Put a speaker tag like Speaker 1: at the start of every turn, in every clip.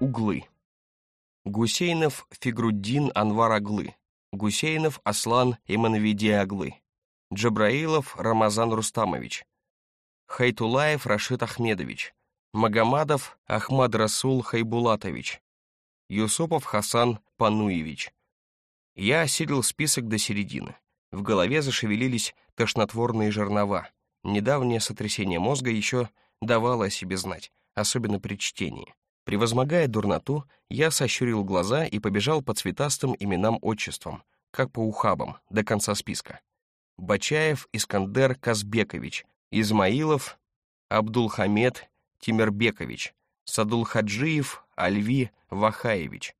Speaker 1: Углы. Гусейнов Фигруддин Анвар Аглы. Гусейнов Аслан Иманвиди Аглы. Джабраилов Рамазан Рустамович. Хайтулаев Рашид Ахмедович. Магомадов Ахмад Расул Хайбулатович. Юсупов Хасан Пануевич. Я осилил список до середины. В голове зашевелились тошнотворные жернова. Недавнее сотрясение мозга еще давало о себе знать, особенно при чтении. Превозмогая дурноту, я сощурил глаза и побежал по цветастым именам-отчествам, как по ухабам, до конца списка. Бачаев Искандер Казбекович, Измаилов Абдулхамед Тимирбекович, Садулхаджиев Альви Вахаевич.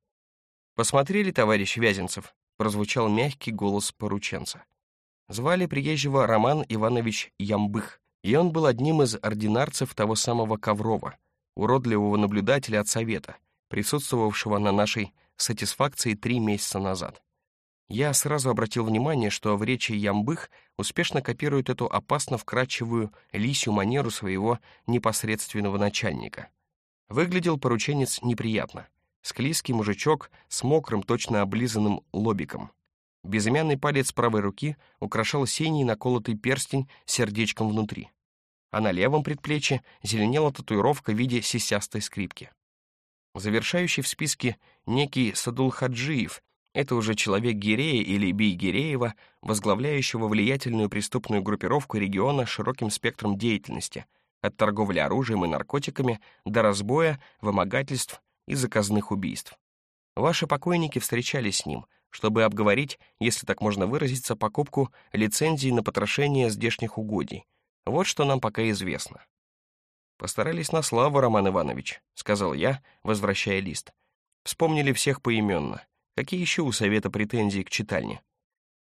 Speaker 1: «Посмотрели, товарищ Вязенцев?» — прозвучал мягкий голос порученца. Звали приезжего Роман Иванович Ямбых, и он был одним из ординарцев того самого Коврова, уродливого наблюдателя от Совета, присутствовавшего на нашей сатисфакции три месяца назад. Я сразу обратил внимание, что в речи Ямбых успешно копирует эту опасно вкрадчивую лисью манеру своего непосредственного начальника. Выглядел порученец неприятно. Склизкий мужичок с мокрым, точно облизанным лобиком. Безымянный палец правой руки украшал синий наколотый перстень сердечком внутри а на левом предплечье зеленела татуировка в виде сисястой скрипки. Завершающий в списке некий Садулхаджиев, это уже человек Гирея или Бий-Гиреева, возглавляющего влиятельную преступную группировку региона широким спектром деятельности, от торговли оружием и наркотиками до разбоя, вымогательств и заказных убийств. Ваши покойники встречались с ним, чтобы обговорить, если так можно выразиться, покупку лицензии на потрошение здешних угодий, вот что нам пока известно. «Постарались на славу, Роман Иванович», — сказал я, возвращая лист. Вспомнили всех поименно. Какие еще у совета претензии к читальне?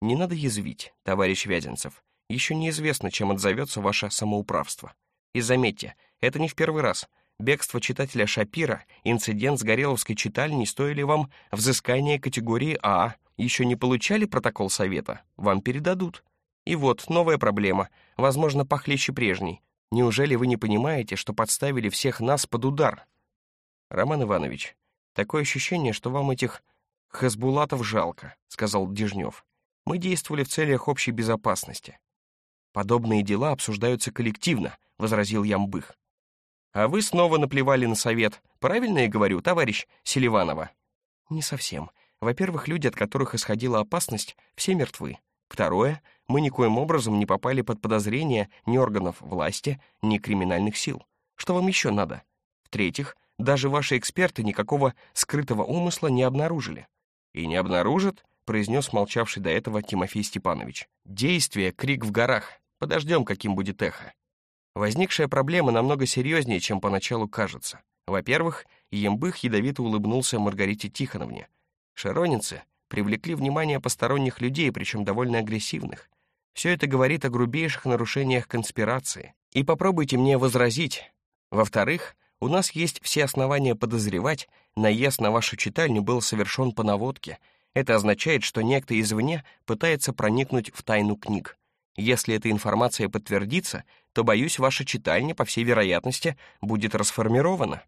Speaker 1: Не надо язвить, товарищ Вязенцев. Еще неизвестно, чем отзовется ваше самоуправство. И заметьте, это не в первый раз. Бегство читателя Шапира, инцидент с Гореловской читальней стоили вам взыскания категории А. Еще не получали протокол совета? Вам передадут. И вот, новая проблема, возможно, похлеще прежней. Неужели вы не понимаете, что подставили всех нас под удар? Роман Иванович, такое ощущение, что вам этих хасбулатов жалко, сказал Дежнев. Мы действовали в целях общей безопасности. Подобные дела обсуждаются коллективно, возразил Ямбых. А вы снова наплевали на совет. Правильно я говорю, товарищ Селиванова? Не совсем. Во-первых, люди, от которых исходила опасность, все мертвы. Второе, мы никоим образом не попали под подозрение ни органов власти, ни криминальных сил. Что вам еще надо? В-третьих, даже ваши эксперты никакого скрытого умысла не обнаружили. И не обнаружат, произнес молчавший до этого Тимофей Степанович. Действие — крик в горах. Подождем, каким будет эхо. Возникшая проблема намного серьезнее, чем поначалу кажется. Во-первых, Ембых ядовито улыбнулся Маргарите Тихоновне. Широнинцы привлекли внимание посторонних людей, причем довольно агрессивных. Все это говорит о грубейших нарушениях конспирации. И попробуйте мне возразить. Во-вторых, у нас есть все основания подозревать, наезд на вашу читальню был совершен по наводке. Это означает, что некто извне пытается проникнуть в тайну книг. Если эта информация подтвердится, то, боюсь, ваша читальня, по всей вероятности, будет расформирована.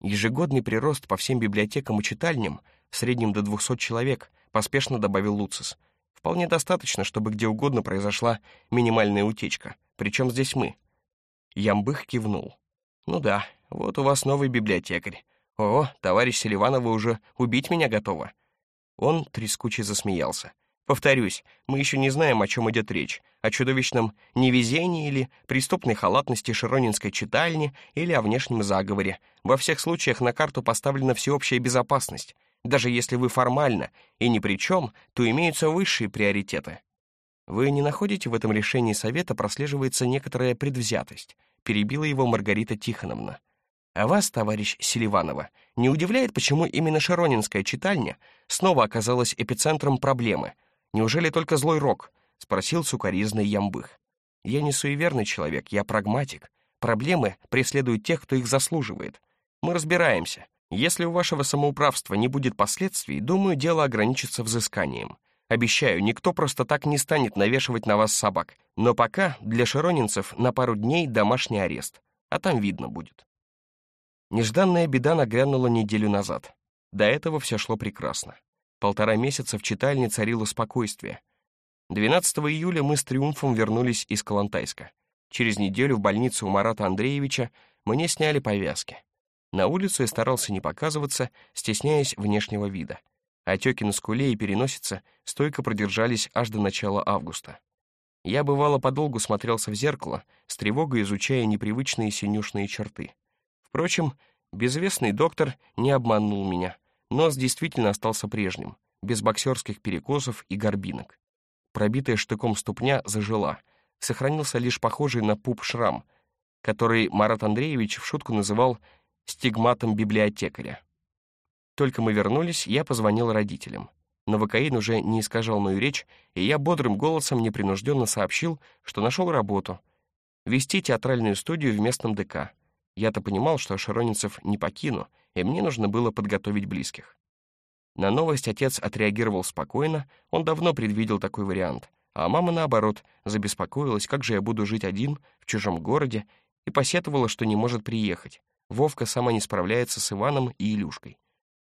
Speaker 1: Ежегодный прирост по всем библиотекам и читальням — в среднем до 200 человек, поспешно добавил Луцис. Вполне достаточно, чтобы где угодно произошла минимальная утечка. Причем здесь мы. Ямбых кивнул. Ну да, вот у вас новый библиотекарь. О, товарищ Селиванова уже убить меня готова. Он трескуче засмеялся. Повторюсь, мы еще не знаем, о чем идет речь. О чудовищном невезении или преступной халатности Широнинской читальни или о внешнем заговоре. Во всех случаях на карту поставлена всеобщая безопасность. Даже если вы формально и ни при чем, то имеются высшие приоритеты. Вы не находите в этом решении совета прослеживается некоторая предвзятость, перебила его Маргарита Тихоновна. А вас, товарищ Селиванова, не удивляет, почему именно Шаронинская читальня снова оказалась эпицентром проблемы? Неужели только злой рок? спросил сукаризный Ямбых. Я не суеверный человек, я прагматик. Проблемы преследуют тех, кто их заслуживает. Мы разбираемся. Если у вашего самоуправства не будет последствий, думаю, дело ограничится взысканием. Обещаю, никто просто так не станет навешивать на вас собак. Но пока для широнинцев на пару дней домашний арест, а там видно будет. Нежданная беда нагрянула неделю назад. До этого все шло прекрасно. Полтора месяца в читальне царило спокойствие. 12 июля мы с триумфом вернулись из Калантайска. Через неделю в больницу у Марата Андреевича мне сняли повязки. На улицу я старался не показываться, стесняясь внешнего вида. Отеки на скуле и переносице стойко продержались аж до начала августа. Я, бывало, подолгу смотрелся в зеркало, с тревогой изучая непривычные синюшные черты. Впрочем, безвестный доктор не обманул меня. Нос действительно остался прежним, без боксерских перекосов и горбинок. Пробитая штыком ступня зажила. Сохранился лишь похожий на пуп шрам, который Марат Андреевич в шутку называл стигматом библиотекаря. Только мы вернулись, я позвонил родителям. Новокаин уже не искажал мою речь, и я бодрым голосом непринужденно сообщил, что нашел работу. Вести театральную студию в местном ДК. Я-то понимал, что Шаронинцев не покину, и мне нужно было подготовить близких. На новость отец отреагировал спокойно, он давно предвидел такой вариант, а мама, наоборот, забеспокоилась, как же я буду жить один в чужом городе, и посетовала, что не может приехать. Вовка сама не справляется с Иваном и Илюшкой.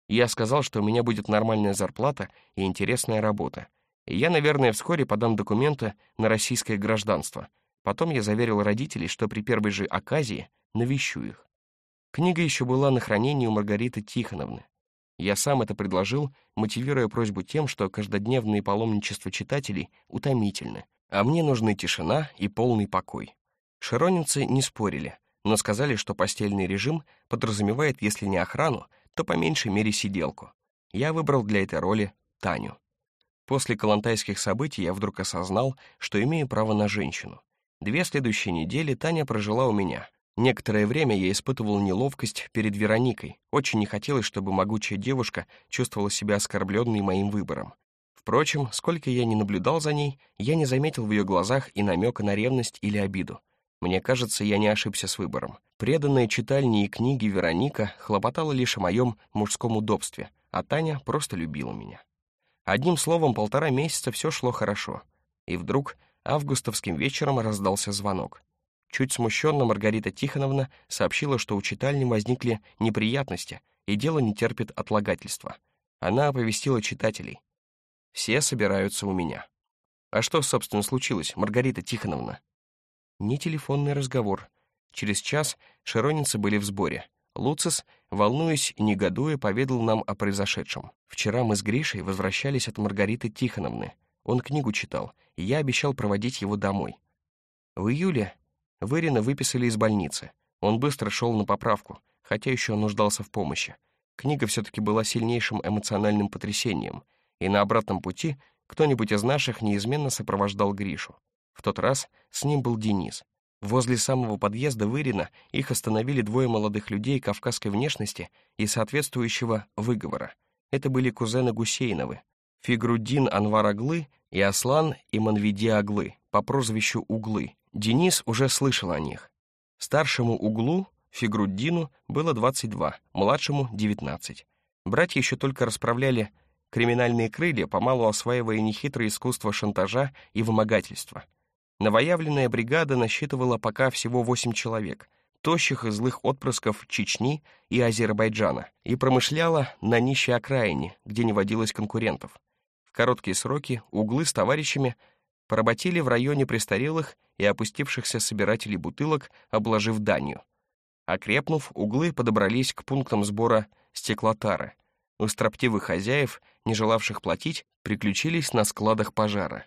Speaker 1: Я сказал, что у меня будет нормальная зарплата и интересная работа. И я, наверное, вскоре подам документы на российское гражданство. Потом я заверил родителей, что при первой же оказии навещу их. Книга еще была на хранении у Маргариты Тихоновны. Я сам это предложил, мотивируя просьбу тем, что каждодневные паломничества читателей утомительны, а мне нужны тишина и полный покой. Широнинцы не спорили — но сказали, что постельный режим подразумевает, если не охрану, то по меньшей мере сиделку. Я выбрал для этой роли Таню. После калантайских событий я вдруг осознал, что имею право на женщину. Две следующие недели Таня прожила у меня. Некоторое время я испытывал неловкость перед Вероникой. Очень не хотелось, чтобы могучая девушка чувствовала себя оскорбленной моим выбором. Впрочем, сколько я не наблюдал за ней, я не заметил в ее глазах и намека на ревность или обиду. Мне кажется, я не ошибся с выбором. Преданная читальни и книги Вероника хлопотала лишь о моем мужском удобстве, а Таня просто любила меня. Одним словом, полтора месяца все шло хорошо. И вдруг августовским вечером раздался звонок. Чуть смущенно Маргарита Тихоновна сообщила, что у читальни возникли неприятности, и дело не терпит отлагательства. Она оповестила читателей. «Все собираются у меня». «А что, собственно, случилось, Маргарита Тихоновна?» ни телефонный разговор. Через час широнинцы были в сборе. Луцис, волнуясь и негодуя, поведал нам о произошедшем. Вчера мы с Гришей возвращались от Маргариты Тихоновны. Он книгу читал, и я обещал проводить его домой. В июле Вырина выписали из больницы. Он быстро шел на поправку, хотя еще нуждался в помощи. Книга все-таки была сильнейшим эмоциональным потрясением, и на обратном пути кто-нибудь из наших неизменно сопровождал Гришу. В тот раз с ним был Денис. Возле самого подъезда Вырина их остановили двое молодых людей кавказской внешности и соответствующего выговора. Это были кузены Гусейновы, Фигруддин Анвар Аглы и Аслан Иманвиди Аглы по прозвищу Углы. Денис уже слышал о них. Старшему Углу, Фигруддину, было 22, младшему — 19. Братья еще только расправляли криминальные крылья, помалу осваивая нехитрое искусство шантажа и вымогательства — Новоявленная бригада насчитывала пока всего восемь человек, тощих и злых отпрысков Чечни и Азербайджана, и промышляла на нищей окраине, где не водилось конкурентов. В короткие сроки углы с товарищами поработили в районе престарелых и опустившихся собирателей бутылок, обложив данью. Окрепнув, углы подобрались к пунктам сбора стеклотары. У строптивых хозяев, не желавших платить, приключились на складах пожара.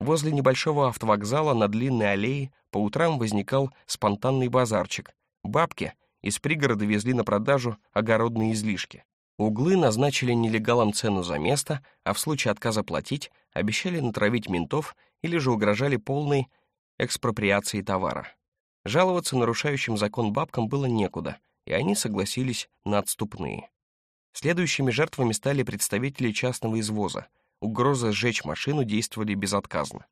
Speaker 1: Возле небольшого автовокзала на длинной аллее по утрам возникал спонтанный базарчик. Бабки из пригорода везли на продажу огородные излишки. Углы назначили нелегалам цену за место, а в случае отказа платить обещали натравить ментов или же угрожали полной экспроприацией товара. Жаловаться нарушающим закон бабкам было некуда, и они согласились на отступные. Следующими жертвами стали представители частного извоза — угрозы сжечь машину действовали безотказно.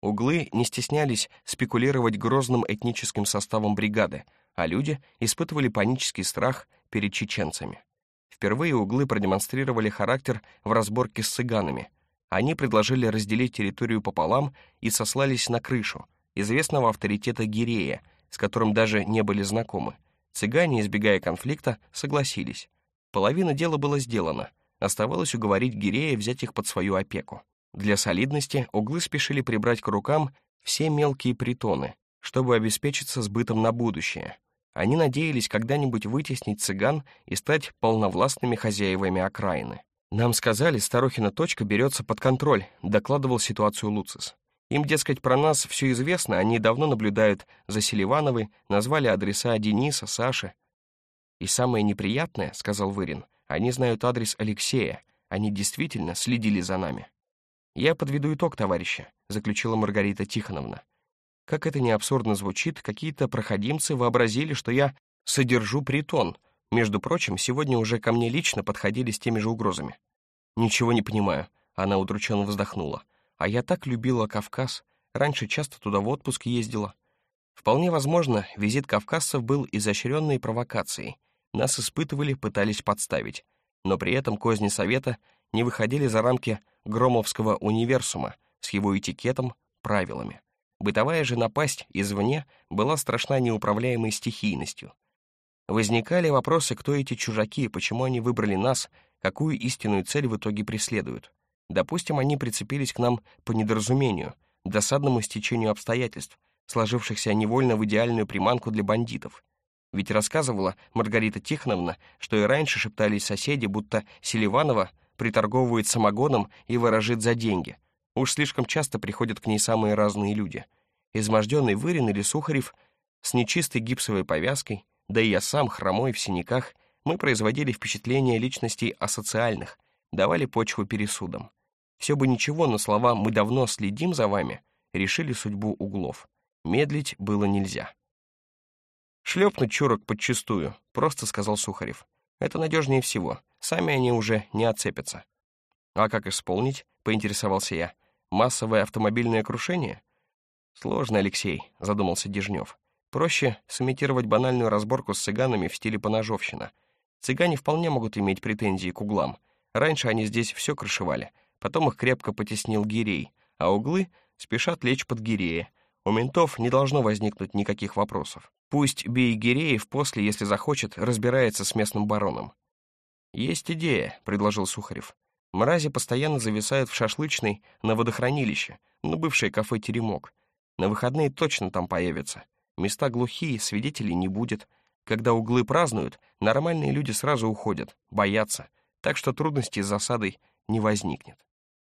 Speaker 1: Углы не стеснялись спекулировать грозным этническим составом бригады, а люди испытывали панический страх перед чеченцами. Впервые углы продемонстрировали характер в разборке с цыганами. Они предложили разделить территорию пополам и сослались на крышу, известного авторитета Гирея, с которым даже не были знакомы. Цыгане, избегая конфликта, согласились. Половина дела была сделана. Оставалось уговорить Гирея взять их под свою опеку. Для солидности углы спешили прибрать к рукам все мелкие притоны, чтобы обеспечиться сбытом на будущее. Они надеялись когда-нибудь вытеснить цыган и стать полновластными хозяевами окраины. «Нам сказали, старухина точка берется под контроль», — докладывал ситуацию Луцис. «Им, дескать, про нас все известно, они давно наблюдают за Селивановой, назвали адреса Дениса, Саши». «И самое неприятное», — сказал Вырин, — «они знают адрес Алексея, они действительно следили за нами». «Я подведу итог, товарища», — заключила Маргарита Тихоновна. Как это не абсурдно звучит, какие-то проходимцы вообразили, что я содержу притон. Между прочим, сегодня уже ко мне лично подходили с теми же угрозами. «Ничего не понимаю», — она удрученно вздохнула. «А я так любила Кавказ. Раньше часто туда в отпуск ездила. Вполне возможно, визит кавказцев был изощренной провокацией. Нас испытывали, пытались подставить. Но при этом козни Совета не выходили за рамки Громовского универсума с его этикетом, правилами. Бытовая же напасть извне была страшна неуправляемой стихийностью. Возникали вопросы, кто эти чужаки, почему они выбрали нас, какую истинную цель в итоге преследуют. Допустим, они прицепились к нам по недоразумению, досадному стечению обстоятельств, сложившихся невольно в идеальную приманку для бандитов. Ведь рассказывала Маргарита Тихоновна, что и раньше шептались соседи, будто Селиванова приторговывает самогоном и ворожит за деньги. Уж слишком часто приходят к ней самые разные люди. Изможденный Вырин или Сухарев с нечистой гипсовой повязкой, да и я сам, хромой в синяках, мы производили впечатление личностей асоциальных, давали почву пересудам. Все бы ничего, но слова «мы давно следим за вами» решили судьбу углов. Медлить было нельзя. «Шлепнуть чурок подчистую», — просто сказал Сухарев. «Это надежнее всего. Сами они уже не отцепятся». «А как исполнить?» — поинтересовался я. «Массовое автомобильное крушение?» «Сложно, Алексей», — задумался Дежнев. «Проще сымитировать банальную разборку с цыганами в стиле поножовщина. Цыгане вполне могут иметь претензии к углам. Раньше они здесь все крышевали, потом их крепко потеснил Гирей, а углы спешат лечь под Гирея. У ментов не должно возникнуть никаких вопросов. Пусть Бей Гиреев после, если захочет, разбирается с местным бароном. «Есть идея», — предложил Сухарев. «Мрази постоянно зависают в шашлычной на водохранилище, на бывшее кафе «Теремок». На выходные точно там появятся. Места глухие, свидетелей не будет. Когда углы празднуют, нормальные люди сразу уходят, боятся, так что трудностей с засадой не возникнет.